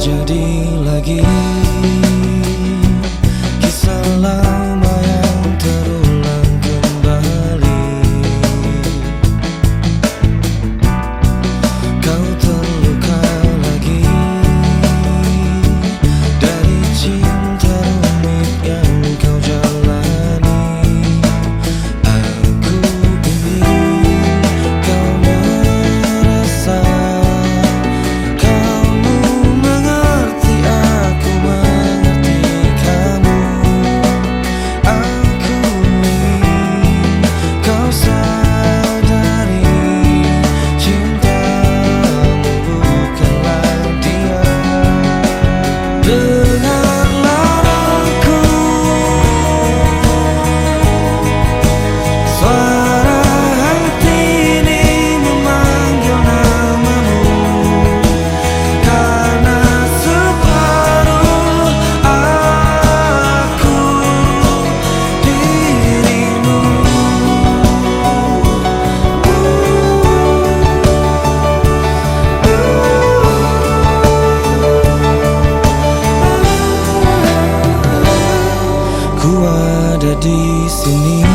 terjadi lagi. sini